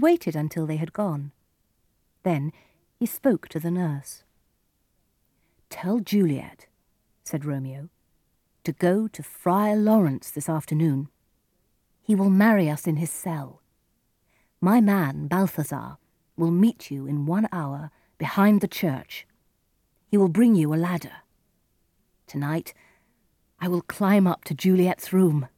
waited until they had gone. Then he spoke to the nurse. Tell Juliet, said Romeo, to go to Friar Lawrence this afternoon. He will marry us in his cell. My man, Balthazar, will meet you in one hour behind the church. He will bring you a ladder. Tonight, I will climb up to Juliet's room.